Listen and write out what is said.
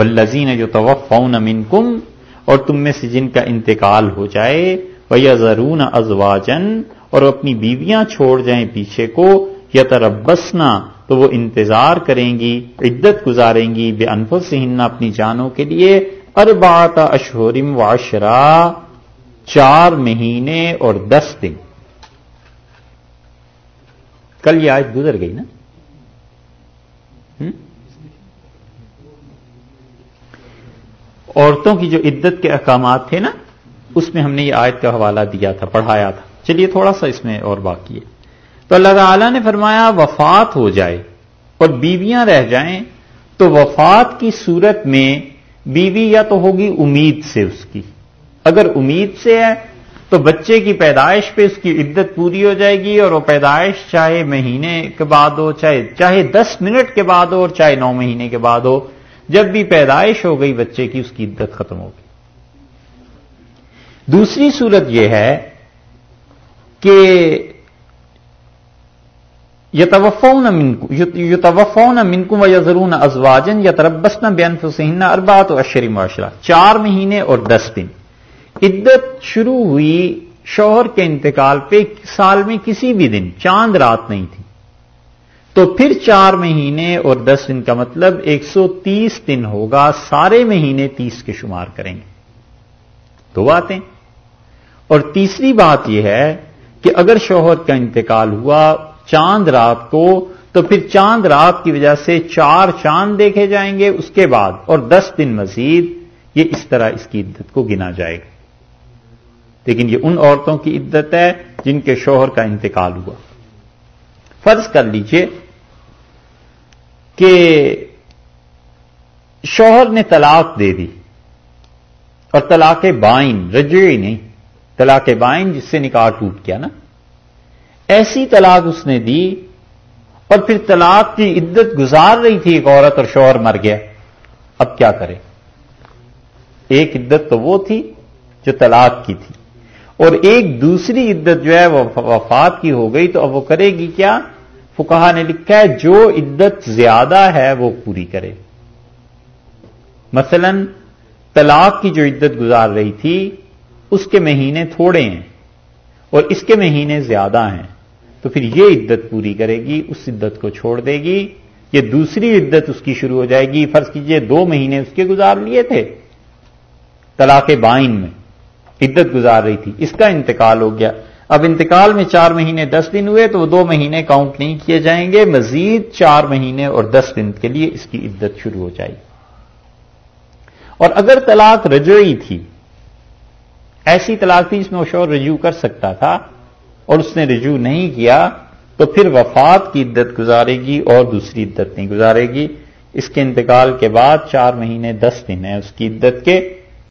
والذین جو توفون منکم، اور تم میں سے جن کا انتقال ہو جائے وہ ضرون ازواجن اور اپنی بیویاں چھوڑ جائیں پیچھے کو یا تربسنا تو وہ انتظار کریں گی، عدت گزاریں گی، بے انفس اپنی جانوں کے لیے اربات اشہرم واشرا چار مہینے اور دس دن۔ کل یہ آج گزر گئی نا؟ عورتوں کی جو عدت کے احکامات تھے نا، اس میں ہم نے یہ آیت کا حوالہ دیا تھا، پڑھایا تھا۔ چلیے، تھوڑا سا اس میں اور باقی ہے۔ تو اللہ تعالیٰ نے فرمایا، وفات ہو جائے اور بیویاں رہ جائیں، تو وفات کی صورت میں بیوی یا تو ہوگی امید سے اس کی۔ اگر امید سے ہے، تو بچے کی پیدائش پہ اس کی عدت پوری ہو جائے گی اور وہ پیدائش چاہے مہینے کے بعد ہو، چاہے چاہے دس منٹ کے بعد ہو اور چاہے نو مہینے کے بعد ہو۔ جب بھی پیدائش ہو گئی بچے کی، اس کی عدت ختم ہوگی دوسری صورت یہ ہے کہ یتوفون یتوفون منکم و یزرون ازواجن یا تربسن بین فسین اربات و اشری معاشرہ، چار مہینے اور دس دن۔ عدت شروع ہوئی شوہر کے انتقال پہ، سال میں کسی بھی دن، چاند رات نہیں تھی۔ تو پھر چار مہینے اور دس دن کا مطلب ایک سو تیس دن ہوگا، سارے مہینے تیس کے شمار کریں گے۔ دو باتیں۔ اور تیسری بات یہ ہے کہ اگر شوہر کا انتقال ہوا چاند رات کو، تو پھر چاند رات کی وجہ سے چار چاند دیکھے جائیں گے، اس کے بعد اور دس دن مزید یہ اس طرح اس کی عدت کو گنا جائے گا۔ لیکن یہ ان عورتوں کی عدت ہے جن کے شوہر کا انتقال ہوا۔ فرض کر لیجیے کہ شوہر نے طلاق دے دی اور طلاق بائن رجوئی نہیں، طلاق بائن جس سے نکاح ٹوٹ گیا نا، ایسی طلاق اس نے دی اور پھر طلاق کی عدت گزار رہی تھی ایک عورت اور شوہر مر گیا۔ اب کیا کرے؟ ایک عدت تو وہ تھی جو طلاق کی تھی اور ایک دوسری عدت جو ہے وہ وفات کی ہو گئی تو اب وہ کرے گی کیا؟ فکہ نے لکھا ہے، جو عدت زیادہ ہے وہ پوری کرے۔ مثلا، طلاق کی جو عدت گزار رہی تھی، اس کے مہینے تھوڑے ہیں اور اس کے مہینے زیادہ ہیں۔ تو پھر یہ عدت پوری کرے گی، اس عدت کو چھوڑ دے گی یہ دوسری عدت اس کی شروع ہو جائے گی، فرض کیجیے دو مہینے اس کے گزار لیے تھے۔ طلاق بائن میں عدت گزار رہی تھی، اس کا انتقال ہو گیا۔ اب انتقال میں چار مہینے دس دن ہوئے تو وہ دو مہینے کاؤنٹ نہیں کیے جائیں گے، مزید چار مہینے اور دس دن کے لیے اس کی عدت شروع ہو جائے گی۔ اور اگر طلاق رجوئی تھی، ایسی طلاق تھی جس میں وہ شور رجوع کر سکتا تھا اور اس نے رجوع نہیں کیا، تو پھر وفات کی عدت گزارے گی اور دوسری عدت نہیں گزارے گی۔ اس کے انتقال کے بعد چار مہینے دس دن ہے اس کی عدت کے۔